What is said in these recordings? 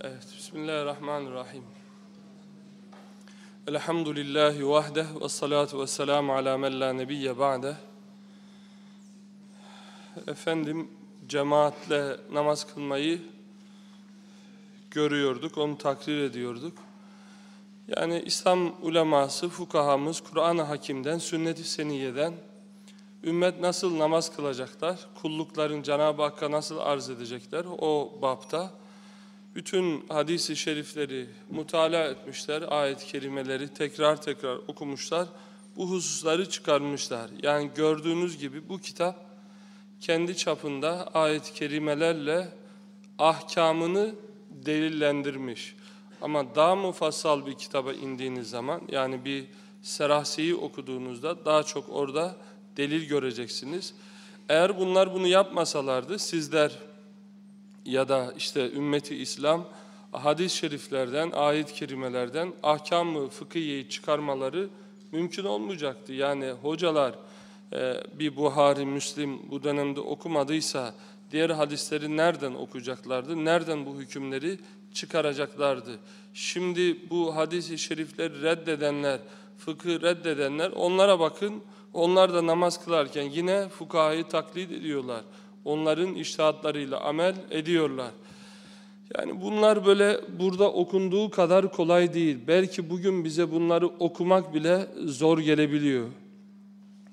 Evet, Bismillahirrahmanirrahim. Elhamdülillahi vahdeh ve salatu ve selamu ala men la nebiyye ba'deh. Efendim, cemaatle namaz kılmayı görüyorduk, onu takrir ediyorduk. Yani İslam uleması, fukahamız, Kur'an-ı Hakim'den, sünnet-i seniyeden ümmet nasıl namaz kılacaklar, kullukların Cenab-ı Hakk'a nasıl arz edecekler o bapta bütün hadisi şerifleri mutala etmişler, ayet-i kerimeleri tekrar tekrar okumuşlar, bu hususları çıkarmışlar. Yani gördüğünüz gibi bu kitap kendi çapında ayet-i kerimelerle ahkamını delillendirmiş. Ama daha mufassal bir kitaba indiğiniz zaman yani bir Serahsi'yi okuduğunuzda daha çok orada delil göreceksiniz. Eğer bunlar bunu yapmasalardı sizler ya da işte ümmeti İslam hadis-i şeriflerden, ayet-i kerimelerden ahkam-ı fıkhiyeyi çıkarmaları mümkün olmayacaktı. Yani hocalar e, bir Buhari, Müslim bu dönemde okumadıysa diğer hadisleri nereden okuyacaklardı? Nereden bu hükümleri çıkaracaklardı? Şimdi bu hadis-i şerifleri reddedenler, fıkı reddedenler onlara bakın. Onlar da namaz kılarken yine fukahayı taklit ediyorlar onların iştihatlarıyla amel ediyorlar. Yani bunlar böyle burada okunduğu kadar kolay değil. Belki bugün bize bunları okumak bile zor gelebiliyor.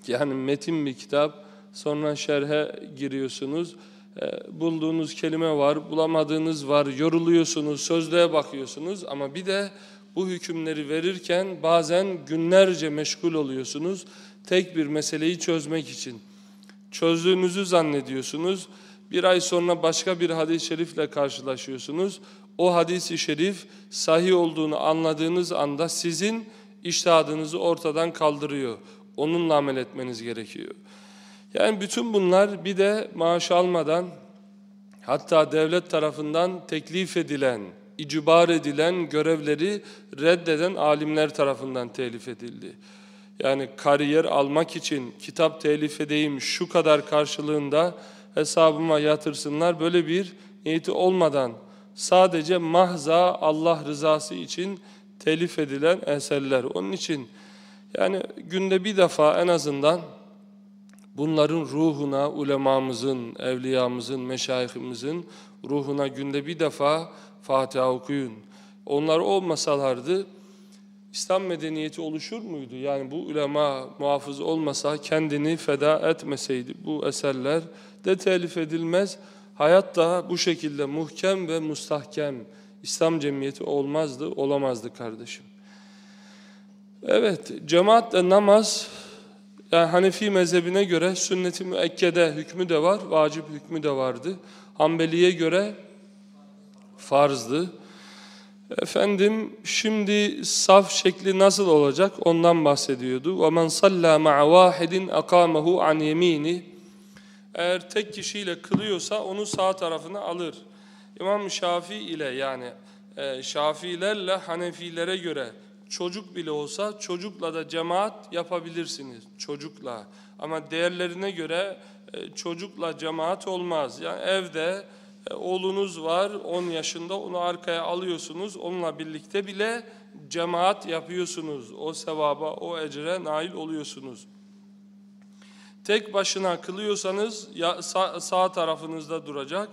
Yani metin bir kitap, sonra şerhe giriyorsunuz. E, bulduğunuz kelime var, bulamadığınız var, yoruluyorsunuz, sözlüğe bakıyorsunuz. Ama bir de bu hükümleri verirken bazen günlerce meşgul oluyorsunuz. Tek bir meseleyi çözmek için çözdüğünüzü zannediyorsunuz. Bir ay sonra başka bir hadis-i şerifle karşılaşıyorsunuz. O hadis-i şerif sahih olduğunu anladığınız anda sizin iştihadınızı ortadan kaldırıyor. Onunla amel etmeniz gerekiyor. Yani bütün bunlar bir de maaş almadan hatta devlet tarafından teklif edilen, icbar edilen görevleri reddeden alimler tarafından telif edildi yani kariyer almak için kitap telif edeyim şu kadar karşılığında hesabıma yatırsınlar böyle bir niyeti olmadan sadece mahza Allah rızası için telif edilen eserler. Onun için yani günde bir defa en azından bunların ruhuna, ulemamızın, evliyamızın, meşayihimizin ruhuna günde bir defa Fatiha okuyun. Onlar olmasalardı İslam medeniyeti oluşur muydu? Yani bu ulema muhafız olmasa, kendini feda etmeseydi bu eserler de telif edilmez. Hayat da bu şekilde muhkem ve mustahkem İslam cemiyeti olmazdı, olamazdı kardeşim. Evet, cemaatle namaz yani Hanefi mezhebine göre sünnet-i müekkede hükmü de var, vacip hükmü de vardı. Hanbeli'ye göre farzdı. Efendim şimdi saf şekli nasıl olacak ondan bahsediyordu. وَمَنْ صَلَّى مَعَ وَاحِدٍ أَقَامَهُ عَنْ يَم۪ينِ Eğer tek kişiyle kılıyorsa onu sağ tarafına alır. İmam Şafii ile yani e, Şafiilerle Hanefilere göre çocuk bile olsa çocukla da cemaat yapabilirsiniz. Çocukla. Ama değerlerine göre e, çocukla cemaat olmaz. Yani evde e, oğlunuz var 10 yaşında onu arkaya alıyorsunuz. Onunla birlikte bile cemaat yapıyorsunuz. O sevaba, o ecre nail oluyorsunuz. Tek başına kılıyorsanız sağ, tarafınızda duracak.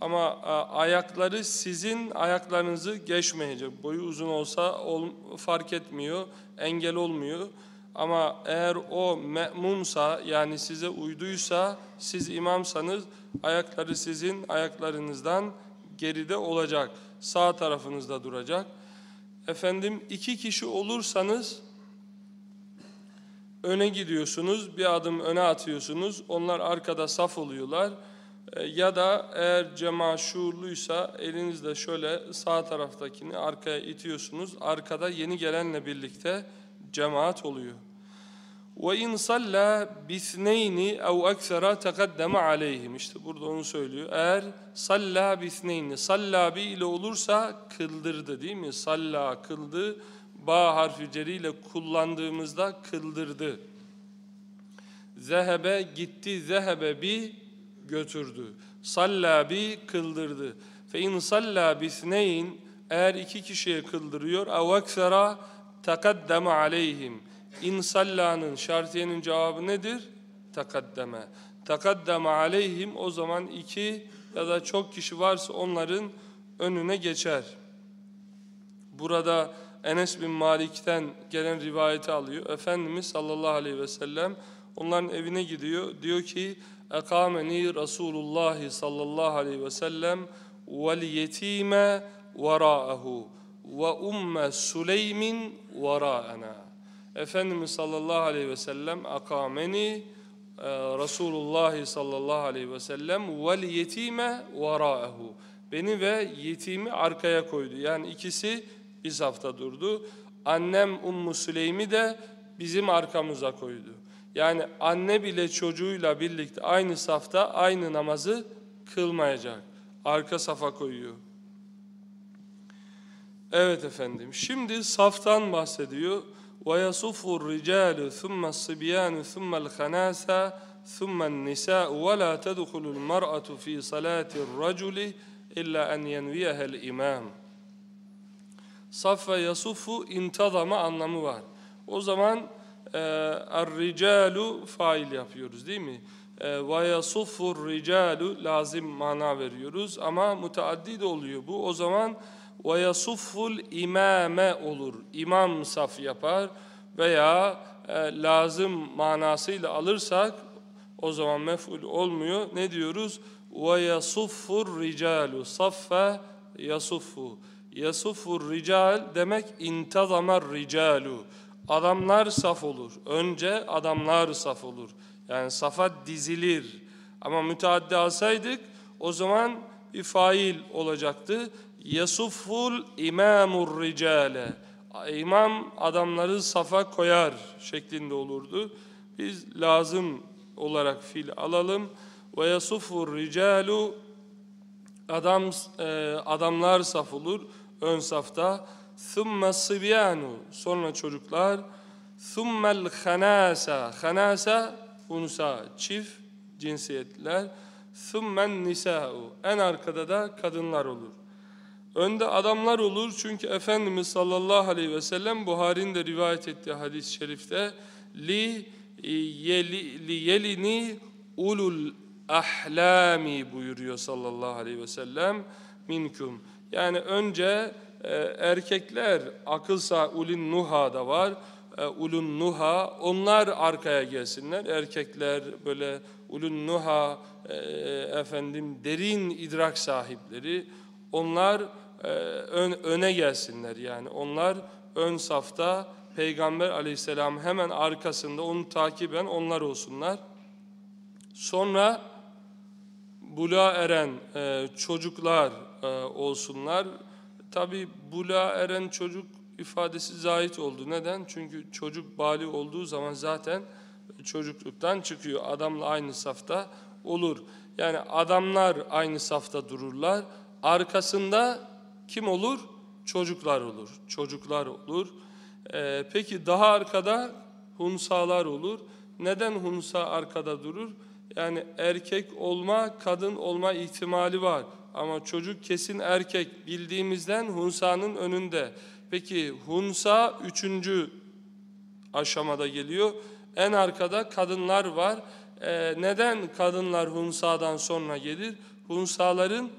Ama e, ayakları sizin ayaklarınızı geçmeyecek. Boyu uzun olsa ol, fark etmiyor, engel olmuyor. Ama eğer o me'mumsa yani size uyduysa siz imamsanız ayakları sizin ayaklarınızdan geride olacak. Sağ tarafınızda duracak. Efendim iki kişi olursanız öne gidiyorsunuz, bir adım öne atıyorsunuz. Onlar arkada saf oluyorlar. E, ya da eğer cemaat şuurluysa elinizle şöyle sağ taraftakini arkaya itiyorsunuz. Arkada yeni gelenle birlikte cemaat oluyor. Ve in salla bisneyni ev eksera tekaddeme aleyhim. İşte burada onu söylüyor. Eğer salla bisneyni, salla bi ile olursa kıldırdı değil mi? Salla kıldı, ba harfi ceriyle kullandığımızda kıldırdı. Zehebe gitti, zehebe bi götürdü. Salla bi kıldırdı. Fe in salla bisneyn eğer iki kişiye kıldırıyor ev eksera takaddeme aleyhim. İn salla'nın şartiyenin cevabı nedir? Takaddeme. Takaddeme aleyhim o zaman iki ya da çok kişi varsa onların önüne geçer. Burada Enes bin Malik'ten gelen rivayeti alıyor. Efendimiz sallallahu aleyhi ve sellem onların evine gidiyor. Diyor ki Ekameni Resulullah sallallahu aleyhi ve sellem vel yetime vera'ahu ve umme Süleymin vera'ana. Efendimiz sallallahu aleyhi ve sellem akameni e, Resulullah sallallahu aleyhi ve sellem vel yetime vera'ahu. Beni ve yetimi arkaya koydu. Yani ikisi bir safta durdu. Annem Ummu Süleym'i de bizim arkamıza koydu. Yani anne bile çocuğuyla birlikte aynı safta aynı namazı kılmayacak. Arka safa koyuyor. Evet efendim. Şimdi saftan bahsediyor. وَيَصُفُ الرِّجَالُ ثُمَّ الصِّبْيَانُ ثُمَّ الْخَنَاسَ ثُمَّ النِّسَاءُ وَلَا تَدْخُلُ الْمَرْأَةُ فِي صَلَاةِ الرَّجُلِ إِلَّا أَنْ يَنْوِيَهَا الْإِمَامِ Saf ve yasufu intazama anlamı var. O zaman e, er-ricalu fail yapıyoruz değil mi? E, ve yasufur ricalu lazim mana veriyoruz ama müteaddi de oluyor bu. O zaman ve yasufful imame olur. İmam saf yapar veya e, lazım manasıyla alırsak o zaman mef'ul olmuyor. Ne diyoruz? Ve yasuffur ricalu saffe yasuffu. Yasufur rical demek intazamar ricalu. Adamlar saf olur. Önce adamlar saf olur. Yani safa dizilir. Ama müteaddi alsaydık o zaman bir fail olacaktı. Yasuful imamur ricale. İmam adamları safa koyar şeklinde olurdu. Biz lazım olarak fil alalım. Ve yasufur ricalu adam e, adamlar saf olur ön safta. Thumma sibyanu sonra çocuklar. Thummel khanasa khanasa unsa çift cinsiyetler. Thummen nisa'u en arkada da kadınlar olur. Önde adamlar olur çünkü Efendimiz sallallahu aleyhi ve sellem Buhari'nin de rivayet ettiği hadis-i şerifte li yeli, li yelini ulul ahlami buyuruyor sallallahu aleyhi ve sellem minkum. Yani önce e, erkekler akılsa ulin nuha da var. E, ulun nuha onlar arkaya gelsinler. Erkekler böyle ulun nuha e, efendim derin idrak sahipleri onlar e, ön, öne gelsinler yani. Onlar ön safta Peygamber aleyhisselam hemen arkasında onu takiben onlar olsunlar. Sonra bula eren e, çocuklar e, olsunlar. Tabi bula eren çocuk ifadesi zahit oldu. Neden? Çünkü çocuk bali olduğu zaman zaten çocukluktan çıkıyor. Adamla aynı safta olur. Yani adamlar aynı safta dururlar. Arkasında kim olur? Çocuklar olur. Çocuklar olur. Ee, peki daha arkada hunsalar olur. Neden hunsa arkada durur? Yani erkek olma, kadın olma ihtimali var. Ama çocuk kesin erkek bildiğimizden hunsanın önünde. Peki hunsa üçüncü aşamada geliyor. En arkada kadınlar var. Ee, neden kadınlar hunsadan sonra gelir? Hunsaların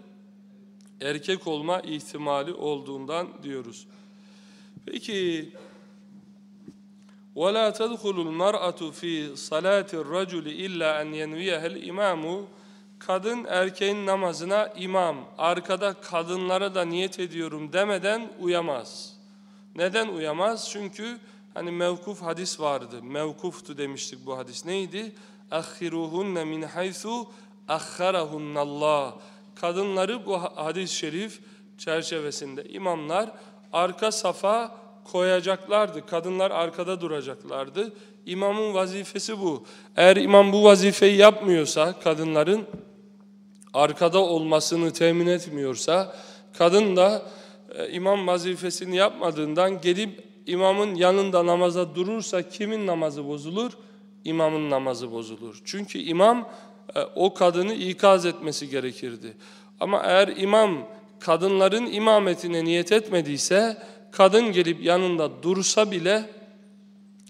erkek olma ihtimali olduğundan diyoruz. Peki وَلَا تَدْخُلُ الْمَرْأَةُ فِي صَلَاةِ الرَّجُلِ إِلَّا أَنْ يَنْوِيَهَا الْاِمَامُ Kadın erkeğin namazına imam, arkada kadınlara da niyet ediyorum demeden uyamaz. Neden uyamaz? Çünkü hani mevkuf hadis vardı. Mevkuftu demiştik bu hadis. Neydi? اَخِّرُهُنَّ مِنْ حَيْثُ اَخَّرَهُنَّ اللّٰهِ Kadınları bu hadis-i şerif çerçevesinde imamlar arka safa koyacaklardı. Kadınlar arkada duracaklardı. İmamın vazifesi bu. Eğer imam bu vazifeyi yapmıyorsa kadınların arkada olmasını temin etmiyorsa kadın da e, imam vazifesini yapmadığından gelip imamın yanında namaza durursa kimin namazı bozulur? İmamın namazı bozulur. Çünkü imam o kadını ikaz etmesi gerekirdi. Ama eğer imam kadınların imametine niyet etmediyse kadın gelip yanında dursa bile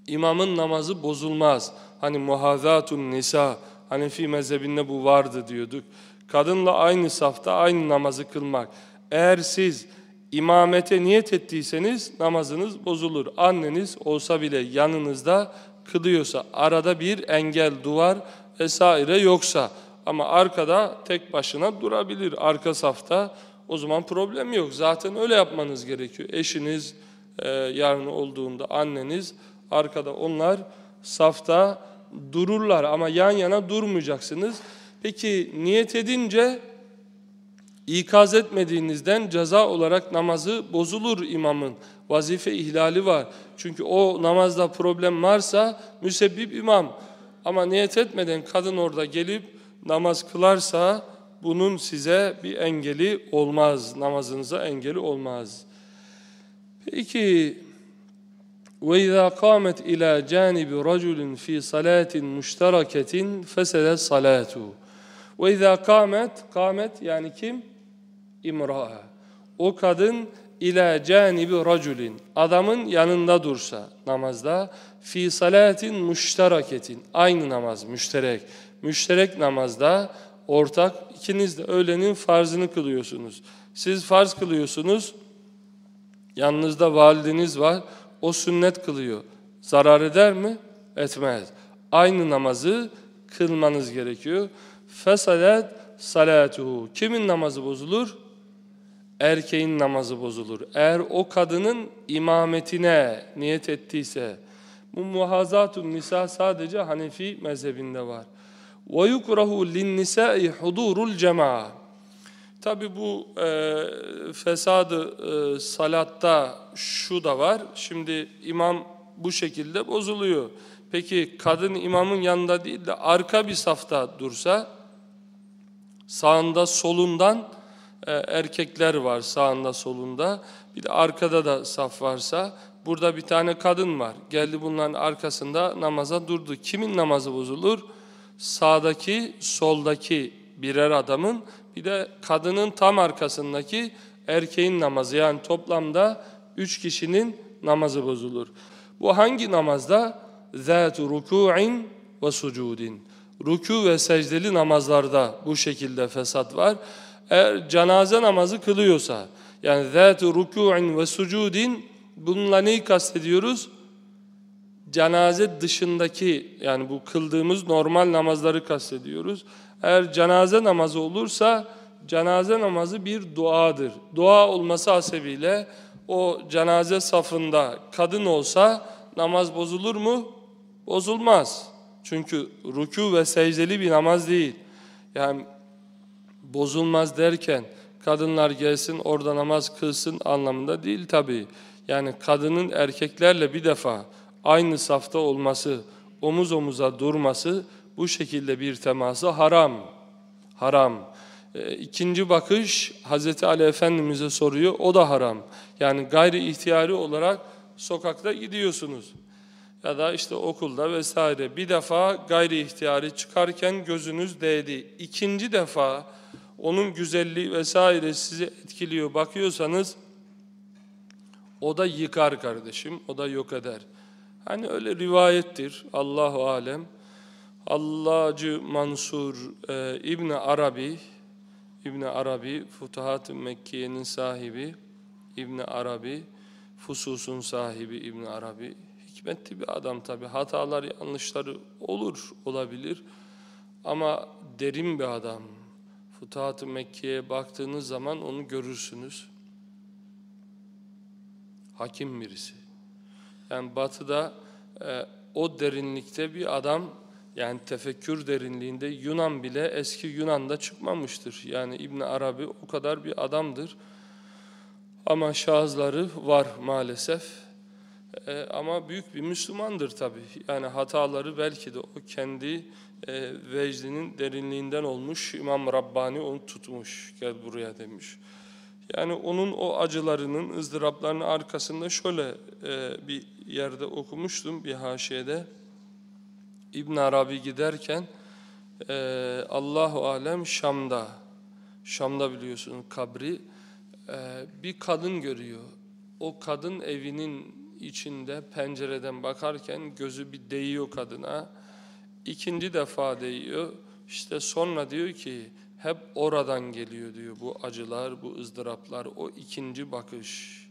imamın namazı bozulmaz. Hani muhazatun nisa Hanefi mezhebinde bu vardı diyorduk. Kadınla aynı safta aynı namazı kılmak. Eğer siz imamete niyet ettiyseniz namazınız bozulur. Anneniz olsa bile yanınızda kılıyorsa, arada bir engel, duvar vesaire yoksa ama arkada tek başına durabilir arka safta. O zaman problem yok. Zaten öyle yapmanız gerekiyor. Eşiniz e, yarın olduğunda anneniz arkada onlar safta dururlar ama yan yana durmayacaksınız. Peki niyet edince ikaz etmediğinizden ceza olarak namazı bozulur imamın. Vazife ihlali var. Çünkü o namazda problem varsa müsebbip imam. Ama niyet etmeden kadın orada gelip namaz kılarsa bunun size bir engeli olmaz. Namazınıza engeli olmaz. Peki وَإِذَا قَامَتْ إِلَى جَانِبِ رَجُلٍ فِي صَلَاةٍ مُشْتَرَكَةٍ فَسَدَتْ صَلَاتُهُ وَإِذَا قَامَتْ Kâmet yani kim? İmra'a. O kadın ila canibi raculin adamın yanında dursa namazda fi salatin müşteraketin aynı namaz müşterek müşterek namazda ortak ikiniz de öğlenin farzını kılıyorsunuz. Siz farz kılıyorsunuz. Yanınızda valideniz var. O sünnet kılıyor. Zarar eder mi? Etmez. Aynı namazı kılmanız gerekiyor. Fesalet salatuhu. Kimin namazı bozulur? Erkeğin namazı bozulur. Eğer o kadının imametine niyet ettiyse, bu muhazatun nisa sadece Hanefi mezhebinde var. وَيُكْرَهُ لِلنِّسَاءِ حُضُورُ الْجَمَاعِ Tabi bu e, fesadı e, salatta şu da var. Şimdi imam bu şekilde bozuluyor. Peki kadın imamın yanında değil de arka bir safta dursa sağında solundan e, erkekler var sağında solunda. Bir de arkada da saf varsa burada bir tane kadın var. Geldi bunların arkasında namaza durdu. Kimin namazı bozulur? Sağdaki, soldaki birer adamın bir de kadının tam arkasındaki erkeğin namazı. Yani toplamda üç kişinin namazı bozulur. Bu hangi namazda? ذَاتُ رُكُوعٍ وَسُجُودٍ Ruku ve secdeli namazlarda bu şekilde fesat var. eğer cenaze namazı kılıyorsa yani zat ruku'in ve sucudin bununla neyi kastediyoruz? Cenaze dışındaki yani bu kıldığımız normal namazları kastediyoruz. Eğer cenaze namazı olursa cenaze namazı bir duadır. Dua olması hasebiyle o cenaze safında kadın olsa namaz bozulur mu? Bozulmaz. Çünkü ruku ve secdeli bir namaz değil. Yani bozulmaz derken kadınlar gelsin orada namaz kılsın anlamında değil tabii. Yani kadının erkeklerle bir defa aynı safta olması, omuz omuza durması bu şekilde bir teması haram. Haram. E, ikinci bakış Hazreti Ali Efendimiz'e soruyor. O da haram. Yani gayri ihtiyari olarak sokakta gidiyorsunuz. Ya da işte okulda vesaire. Bir defa gayri ihtiyari çıkarken gözünüz değdi. İkinci defa onun güzelliği vesaire sizi etkiliyor. Bakıyorsanız o da yıkar kardeşim. O da yok eder. Hani öyle rivayettir. Allahu alem. Allacı Mansur e, İbni Arabi İbni Arabi Futuhat-ı Mekke'nin sahibi İbni Arabi Fusus'un sahibi İbni Arabi hikmetli bir adam tabi hatalar yanlışları olur olabilir ama derin bir adam Futuhat-ı Mekke'ye baktığınız zaman onu görürsünüz hakim birisi yani batıda e, o derinlikte bir adam yani tefekkür derinliğinde Yunan bile eski Yunan'da çıkmamıştır. Yani İbn Arabi o kadar bir adamdır. Ama şahızları var maalesef. Ee, ama büyük bir Müslümandır tabii. Yani hataları belki de o kendi e, vecdinin derinliğinden olmuş. İmam Rabbani onu tutmuş. Gel buraya demiş. Yani onun o acılarının, ızdıraplarının arkasında şöyle e, bir yerde okumuştum bir haşiyede. İbn Arabi giderken e, Allahu alem Şam'da Şam'da biliyorsun kabri Ee, bir kadın görüyor. O kadın evinin içinde pencereden bakarken gözü bir değiyor kadına. İkinci defa değiyor. İşte sonra diyor ki hep oradan geliyor diyor bu acılar, bu ızdıraplar, o ikinci bakış.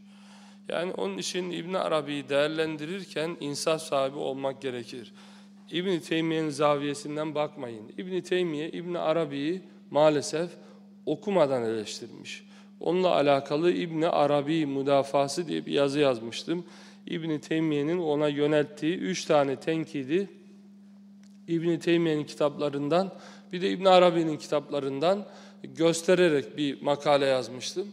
Yani onun için İbn Arabi'yi değerlendirirken insaf sahibi olmak gerekir. İbn Teymiye'nin zaviyesinden bakmayın. İbn Teymiye İbn Arabi'yi maalesef okumadan eleştirmiş. Onunla alakalı İbn Arabi müdafası diye bir yazı yazmıştım. İbn Teymiye'nin ona yönelttiği üç tane tenkidi İbn Teymiye'nin kitaplarından bir de İbn Arabi'nin kitaplarından göstererek bir makale yazmıştım.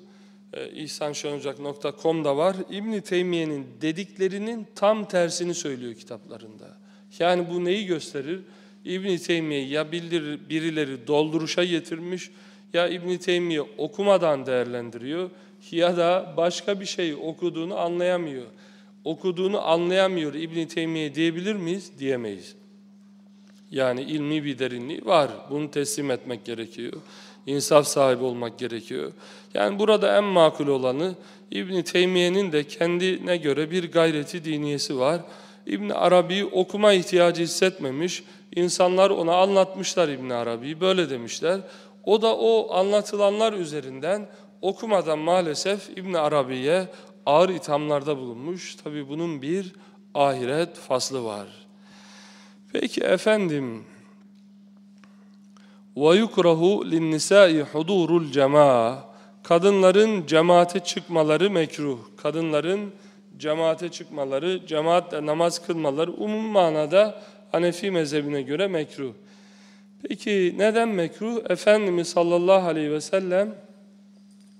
Ee, İhsanşenocak.com'da var. İbn Teymiye'nin dediklerinin tam tersini söylüyor kitaplarında. Yani bu neyi gösterir? İbn Teymiye ya bildir, birileri dolduruşa getirmiş ya İbn Teymiye okumadan değerlendiriyor ya da başka bir şey okuduğunu anlayamıyor. Okuduğunu anlayamıyor İbn Teymiye diyebilir miyiz? Diyemeyiz. Yani ilmi bir derinliği var. Bunu teslim etmek gerekiyor. İnsaf sahibi olmak gerekiyor. Yani burada en makul olanı İbn Teymiye'nin de kendine göre bir gayreti diniyesi var. İbn Arabi okuma ihtiyacı hissetmemiş. İnsanlar ona anlatmışlar İbn Arabi'yi. Böyle demişler. O da o anlatılanlar üzerinden okumadan maalesef İbn Arabi'ye ağır ithamlarda bulunmuş. Tabi bunun bir ahiret faslı var. Peki efendim وَيُكْرَهُ لِلنِّسَاءِ حُضُورُ الْجَمَاءِ Kadınların cemaate çıkmaları mekruh. Kadınların cemaate çıkmaları, cemaatle namaz kılmaları umum manada Hanefi mezhebine göre mekruh. Peki neden mekruh? Efendimiz sallallahu aleyhi ve sellem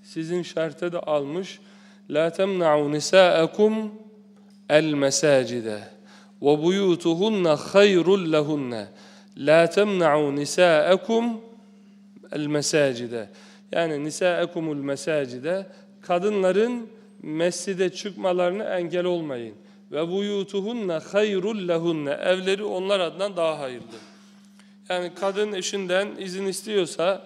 sizin şerhte de almış. La temna'u nisa'akum el hayrul lehunne. La temna'u nisa'akum el mesacide. Yani nisa'akumul mesacide kadınların mescide çıkmalarını engel olmayın. Ve buyutuhunna hayrul lehunne. Evleri onlar adına daha hayırlı. Yani kadın eşinden izin istiyorsa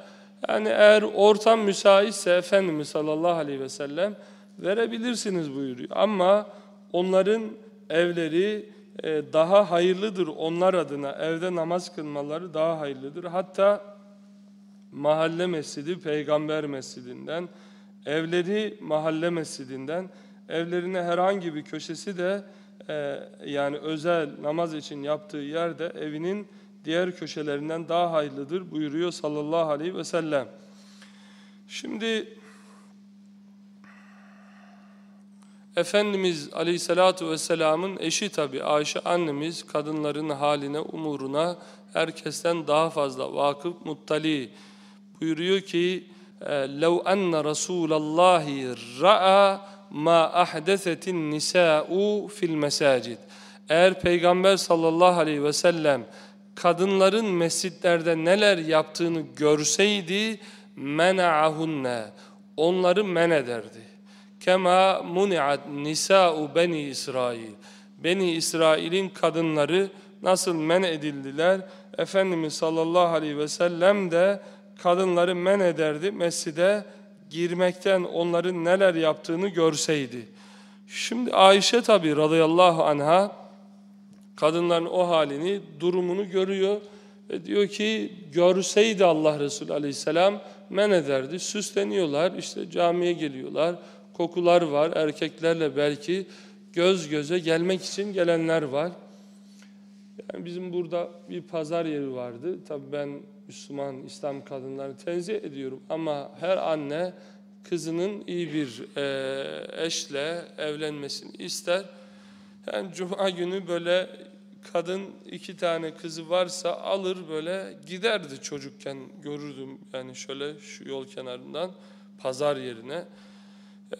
yani eğer ortam müsaitse Efendimiz sallallahu aleyhi ve sellem verebilirsiniz buyuruyor. Ama onların evleri daha hayırlıdır onlar adına. Evde namaz kılmaları daha hayırlıdır. Hatta mahalle mescidi peygamber mescidinden, evleri mahalle mescidinden, evlerine herhangi bir köşesi de e, yani özel namaz için yaptığı yerde evinin diğer köşelerinden daha hayırlıdır buyuruyor sallallahu aleyhi ve sellem. Şimdi Efendimiz Aleyhisselatü Vesselam'ın eşi tabi Ayşe annemiz kadınların haline, umuruna herkesten daha fazla vakıf, muttali buyuruyor ki لَوْ أَنَّ رَسُولَ اللّٰهِ رَأَى مَا أَحْدَثَتِ النِّسَاءُ فِي الْمَسَاجِدِ Eğer Peygamber sallallahu aleyhi ve sellem kadınların mescitlerde neler yaptığını görseydi mena'ahunne onları men ederdi. Kema muni'at nisa'u beni İsrail. Beni İsrail'in kadınları nasıl men edildiler? Efendimiz sallallahu aleyhi ve sellem de kadınları men ederdi mescide girmekten onların neler yaptığını görseydi. Şimdi Ayşe tabi radıyallahu anha kadınların o halini, durumunu görüyor ve diyor ki görseydi Allah Resulü aleyhisselam men ederdi. Süsleniyorlar, işte camiye geliyorlar, kokular var, erkeklerle belki göz göze gelmek için gelenler var. Yani bizim burada bir pazar yeri vardı. Tabii ben Müslüman, İslam kadınlarını tenzih ediyorum ama her anne kızının iyi bir e, eşle evlenmesini ister. Yani cuma günü böyle kadın iki tane kızı varsa alır böyle giderdi çocukken görürdüm yani şöyle şu yol kenarından pazar yerine.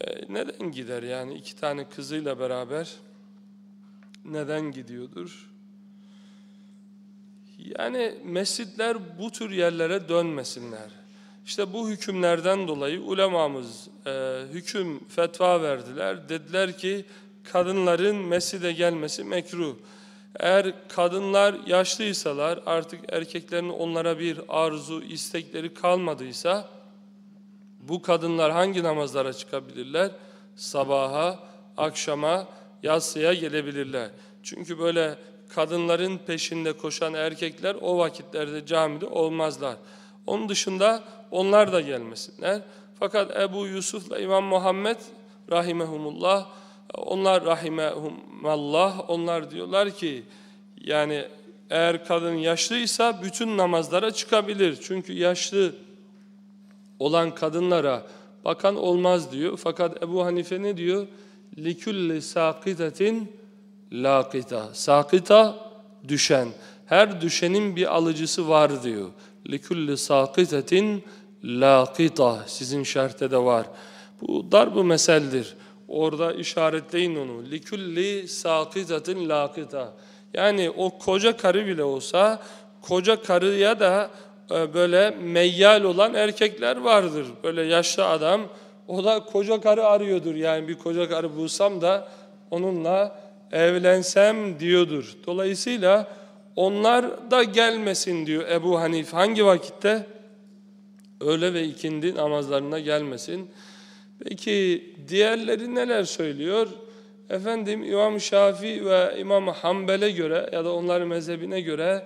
E, neden gider yani iki tane kızıyla beraber neden gidiyordur? Yani mescitler bu tür yerlere dönmesinler. İşte bu hükümlerden dolayı ulemamız e, hüküm fetva verdiler. Dediler ki kadınların mescide gelmesi mekruh. Eğer kadınlar yaşlıysalar artık erkeklerin onlara bir arzu, istekleri kalmadıysa Bu kadınlar hangi namazlara çıkabilirler? Sabaha, akşama, yatsıya gelebilirler. Çünkü böyle kadınların peşinde koşan erkekler o vakitlerde camide olmazlar. Onun dışında onlar da gelmesinler. Fakat Ebu Yusuf'la İmam Muhammed rahimehumullah onlar rahimehumallah onlar diyorlar ki yani eğer kadın yaşlıysa bütün namazlara çıkabilir. Çünkü yaşlı olan kadınlara bakan olmaz diyor. Fakat Ebu Hanife ne diyor? Likulli sakitatin lakita. Sakita düşen. Her düşenin bir alıcısı var diyor. Likulli sakitatin lakita. Sizin şerhte de var. Bu darbu meseldir. Orada işaretleyin onu. Likulli sakitatin lakita. Yani o koca karı bile olsa koca karıya da böyle meyyal olan erkekler vardır. Böyle yaşlı adam o da koca karı arıyordur. Yani bir koca karı bulsam da onunla evlensem diyordur. Dolayısıyla onlar da gelmesin diyor Ebu Hanif. Hangi vakitte? Öğle ve ikindi namazlarına gelmesin. Peki diğerleri neler söylüyor? Efendim İmam Şafii ve İmam Hanbel'e göre ya da onların mezhebine göre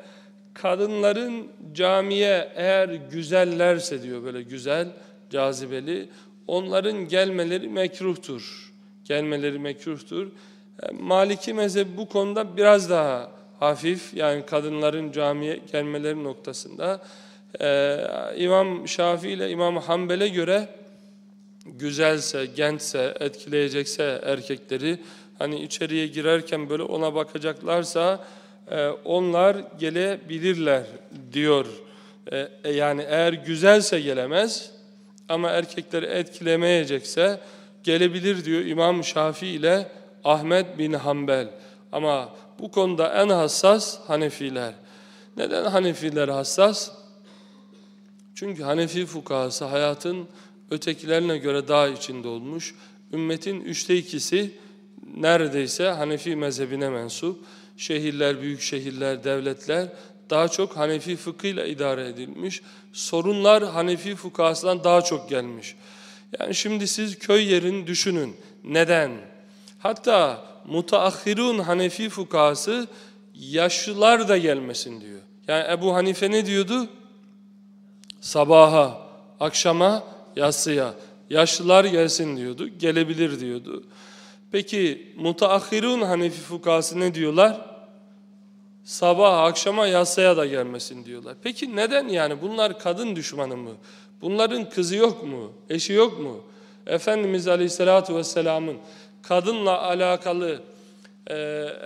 kadınların camiye eğer güzellerse diyor böyle güzel, cazibeli onların gelmeleri mekruhtur. Gelmeleri mekruhtur. E, Maliki mezhebi bu konuda biraz daha hafif yani kadınların camiye gelmeleri noktasında. Ee, İmam Şafii ile İmam Hanbel'e göre güzelse, gençse, etkileyecekse erkekleri hani içeriye girerken böyle ona bakacaklarsa e, onlar gelebilirler diyor. E, e, yani eğer güzelse gelemez ama erkekleri etkilemeyecekse gelebilir diyor İmam Şafii ile Ahmet bin Hanbel. Ama bu konuda en hassas Hanefiler. Neden Hanefiler hassas? Çünkü Hanefi fukahası hayatın ötekilerine göre daha içinde olmuş. Ümmetin üçte ikisi neredeyse Hanefi mezhebine mensup. Şehirler, büyük şehirler, devletler daha çok Hanefi fıkhıyla idare edilmiş. Sorunlar Hanefi fukahasından daha çok gelmiş. Yani şimdi siz köy yerini düşünün. Neden? Hatta mutaahhirun Hanefi fukahası yaşlılar da gelmesin diyor. Yani Ebu Hanife ne diyordu? Sabaha, akşama, yatsıya. Yaşlılar gelsin diyordu. Gelebilir diyordu. Peki mutaahhirun Hanefi fukahası ne diyorlar? Sabah, akşama, yatsıya da gelmesin diyorlar. Peki neden yani? Bunlar kadın düşmanı mı? Bunların kızı yok mu? Eşi yok mu? Efendimiz Aleyhisselatü Vesselam'ın kadınla alakalı e,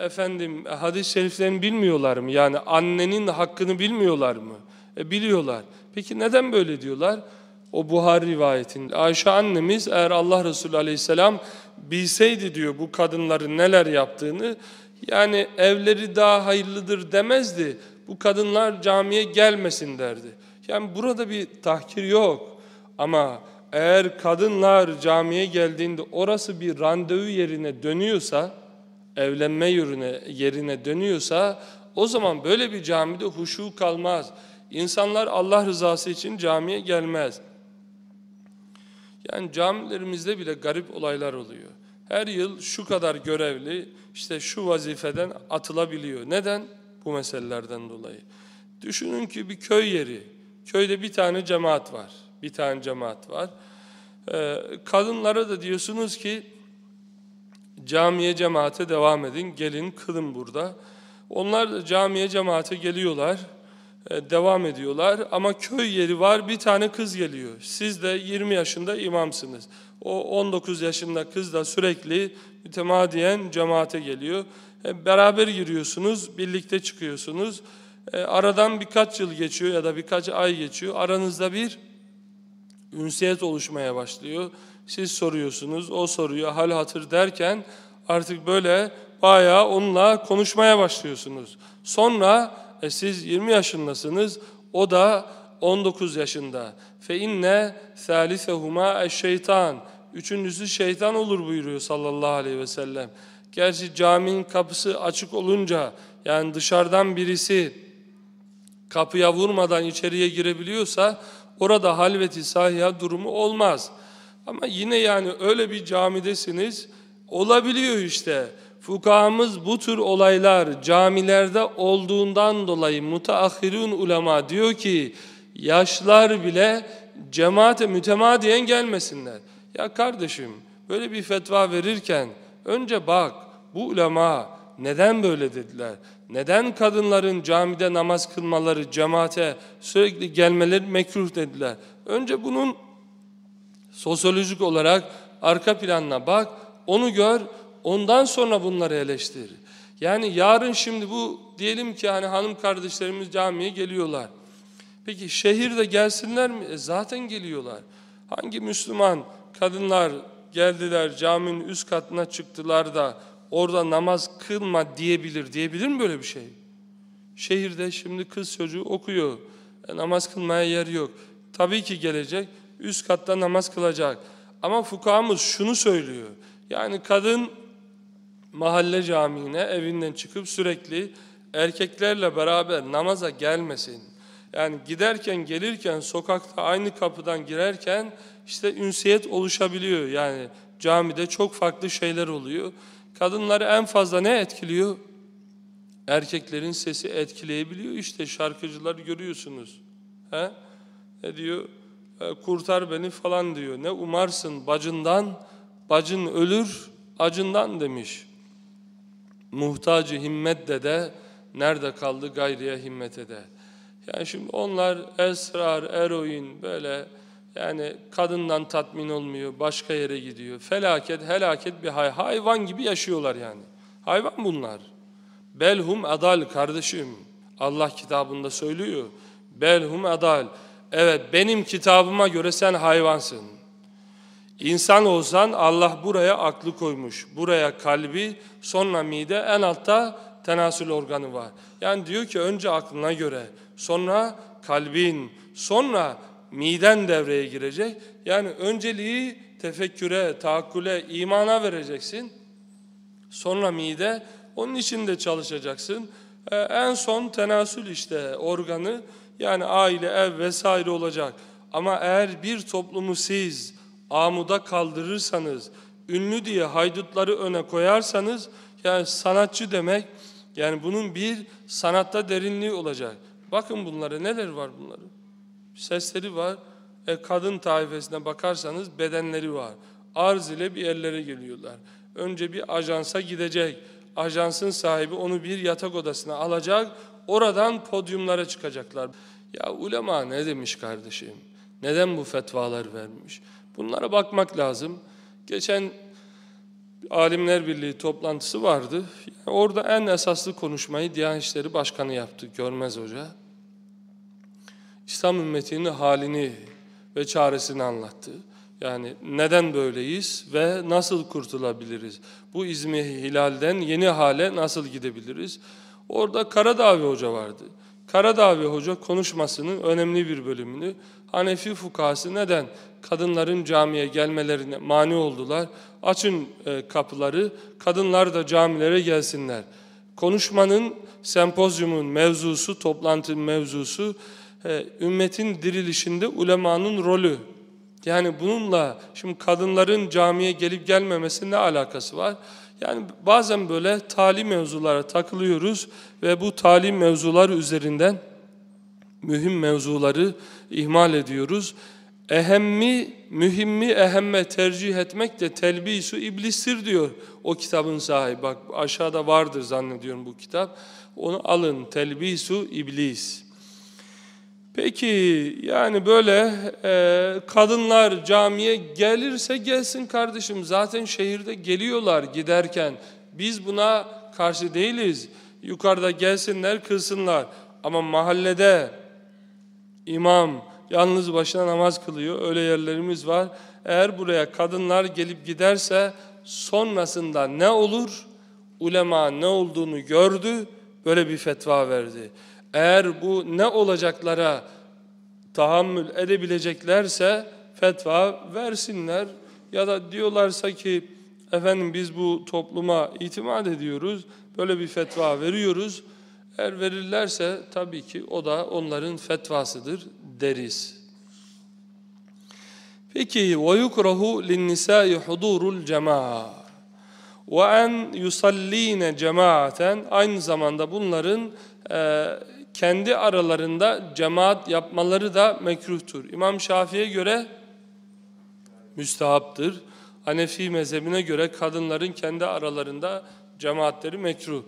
efendim hadis-i şeriflerini bilmiyorlar mı? Yani annenin hakkını bilmiyorlar mı? E, biliyorlar. Peki neden böyle diyorlar? O Buhari rivayetinde. Ayşe annemiz eğer Allah Resulü aleyhisselam bilseydi diyor bu kadınların neler yaptığını yani evleri daha hayırlıdır demezdi. Bu kadınlar camiye gelmesin derdi. Yani burada bir tahkir yok. Ama eğer kadınlar camiye geldiğinde orası bir randevu yerine dönüyorsa, evlenme yerine, yerine dönüyorsa o zaman böyle bir camide huşu kalmaz. İnsanlar Allah rızası için camiye gelmez. Yani camilerimizde bile garip olaylar oluyor. Her yıl şu kadar görevli işte şu vazifeden atılabiliyor. Neden? Bu meselelerden dolayı. Düşünün ki bir köy yeri, köyde bir tane cemaat var. Bir tane cemaat var. Ee, kadınlara da diyorsunuz ki camiye cemaate devam edin, gelin kılın burada. Onlar da camiye cemaate geliyorlar. E, devam ediyorlar. Ama köy yeri var bir tane kız geliyor. Siz de 20 yaşında imamsınız. O 19 yaşında kız da sürekli mütemadiyen cemaate geliyor. E, beraber giriyorsunuz, birlikte çıkıyorsunuz. E, aradan birkaç yıl geçiyor ya da birkaç ay geçiyor. Aranızda bir ünsiyet oluşmaya başlıyor. Siz soruyorsunuz, o soruyor, hal hatır derken artık böyle bayağı onunla konuşmaya başlıyorsunuz. Sonra e siz 20 yaşındasınız, o da 19 yaşında. Fe inne thalisehuma şeytan. Üçüncüsü şeytan olur buyuruyor sallallahu aleyhi ve sellem. Gerçi caminin kapısı açık olunca yani dışarıdan birisi kapıya vurmadan içeriye girebiliyorsa orada halveti sahiha durumu olmaz. Ama yine yani öyle bir camidesiniz olabiliyor işte. Fukahamız bu tür olaylar camilerde olduğundan dolayı mutaahhirun ulema diyor ki yaşlar bile cemaate mütemadiyen gelmesinler. Ya kardeşim böyle bir fetva verirken önce bak bu ulema neden böyle dediler? Neden kadınların camide namaz kılmaları, cemaate sürekli gelmeleri mekruh dediler? Önce bunun sosyolojik olarak arka planına bak, onu gör, ondan sonra bunları eleştir. Yani yarın şimdi bu diyelim ki hani hanım kardeşlerimiz camiye geliyorlar. Peki şehirde gelsinler mi? E zaten geliyorlar. Hangi Müslüman kadınlar geldiler caminin üst katına çıktılar da orada namaz kılma diyebilir. Diyebilir mi böyle bir şey? Şehirde şimdi kız çocuğu okuyor. E, namaz kılmaya yer yok. Tabii ki gelecek. Üst katta namaz kılacak. Ama fukahamız şunu söylüyor. Yani kadın mahalle camiine evinden çıkıp sürekli erkeklerle beraber namaza gelmesin. Yani giderken gelirken sokakta aynı kapıdan girerken işte ünsiyet oluşabiliyor. Yani camide çok farklı şeyler oluyor. Kadınları en fazla ne etkiliyor? Erkeklerin sesi etkileyebiliyor. İşte şarkıcılar görüyorsunuz. He? Ne diyor? E, kurtar beni falan diyor. Ne umarsın bacından, bacın ölür acından demiş. Muhtacı himmet de nerede kaldı gayriye himmete de. Yani şimdi onlar esrar, eroin böyle yani kadından tatmin olmuyor, başka yere gidiyor. Felaket, helaket bir hay hayvan gibi yaşıyorlar yani. Hayvan bunlar. Belhum adal kardeşim. Allah kitabında söylüyor. Belhum adal. Evet benim kitabıma göre sen hayvansın. İnsan olsan Allah buraya aklı koymuş. Buraya kalbi, sonra mide, en altta tenasül organı var. Yani diyor ki önce aklına göre, sonra kalbin, sonra miden devreye girecek. Yani önceliği tefekküre, taakkule, imana vereceksin. Sonra mide, onun için de çalışacaksın. Ee, en son tenasül işte organı, yani aile, ev vesaire olacak. Ama eğer bir toplumu siz amuda kaldırırsanız, ünlü diye haydutları öne koyarsanız, yani sanatçı demek, yani bunun bir sanatta derinliği olacak. Bakın bunlara neler var bunların. Sesleri var. E, kadın taifesine bakarsanız bedenleri var. Arz ile bir yerlere geliyorlar. Önce bir ajansa gidecek. Ajansın sahibi onu bir yatak odasına alacak. Oradan podyumlara çıkacaklar. Ya ulema ne demiş kardeşim? Neden bu fetvalar vermiş? Bunlara bakmak lazım. Geçen Alimler Birliği toplantısı vardı. Yani orada en esaslı konuşmayı Diyanet İşleri Başkanı yaptı, Görmez Hoca. İslam ümmetinin halini ve çaresini anlattı. Yani neden böyleyiz ve nasıl kurtulabiliriz? Bu izmi hilalden yeni hale nasıl gidebiliriz? Orada Karadağvi Hoca vardı. Karadağvi Hoca konuşmasının önemli bir bölümünü Hanefi fukası neden kadınların camiye gelmelerine mani oldular? Açın e, kapıları, kadınlar da camilere gelsinler. Konuşmanın, sempozyumun mevzusu, toplantının mevzusu, e, ümmetin dirilişinde ulemanın rolü. Yani bununla şimdi kadınların camiye gelip gelmemesinin ne alakası var? Yani bazen böyle talim mevzulara takılıyoruz ve bu talim mevzular üzerinden mühim mevzuları ihmal ediyoruz. Ehemmi, mühimmi ehemme tercih etmek de telbisu iblistir diyor o kitabın sahibi. Bak aşağıda vardır zannediyorum bu kitap. Onu alın telbisu iblis. Peki yani böyle e, kadınlar camiye gelirse gelsin kardeşim. Zaten şehirde geliyorlar giderken. Biz buna karşı değiliz. Yukarıda gelsinler kılsınlar. Ama mahallede imam yalnız başına namaz kılıyor. Öyle yerlerimiz var. Eğer buraya kadınlar gelip giderse sonrasında ne olur? Ulema ne olduğunu gördü. Böyle bir fetva verdi. Eğer bu ne olacaklara tahammül edebileceklerse fetva versinler. Ya da diyorlarsa ki efendim biz bu topluma itimat ediyoruz böyle bir fetva veriyoruz. Eğer verirlerse tabii ki o da onların fetvasıdır deriz. Peki lin-nisai hudurul cemaa ve en yusalline cemaaten aynı zamanda bunların e, kendi aralarında cemaat yapmaları da mekruhtur. İmam Şafii'ye göre müstahaptır. Hanefi mezhebine göre kadınların kendi aralarında cemaatleri mekruh.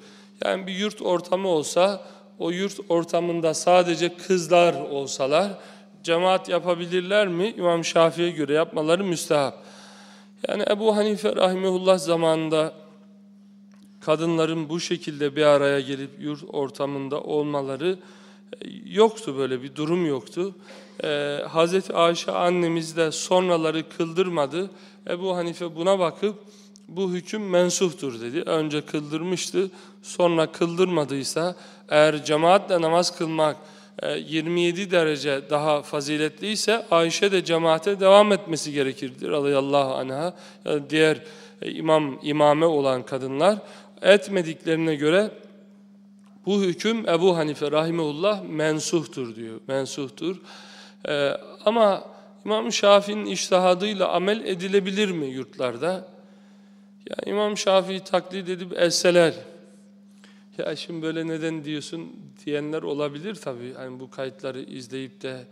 Yani bir yurt ortamı olsa o yurt ortamında sadece kızlar olsalar cemaat yapabilirler mi? İmam Şafii'ye göre yapmaları müstehap. Yani Ebu Hanife rahimehullah zamanında kadınların bu şekilde bir araya gelip yurt ortamında olmaları e, yoktu böyle bir durum yoktu. Ee, Hazreti Ayşe annemiz de sonraları kıldırmadı. Ebu Hanife buna bakıp bu hüküm mensuhtur dedi. Önce kıldırmıştı, sonra kıldırmadıysa eğer cemaatle namaz kılmak 27 e, derece daha faziletliyse Ayşe de cemaate devam etmesi gerekirdir radıyallahu anha. Diğer e, imam imame olan kadınlar etmediklerine göre bu hüküm Ebu Hanife rahimeullah mensuhtur diyor. Mensuhtur. Ee, ama İmam Şafii'nin iştihadıyla amel edilebilir mi yurtlarda? Ya İmam Şafii taklit edip elseler. Ya şimdi böyle neden diyorsun diyenler olabilir tabii. Hani bu kayıtları izleyip de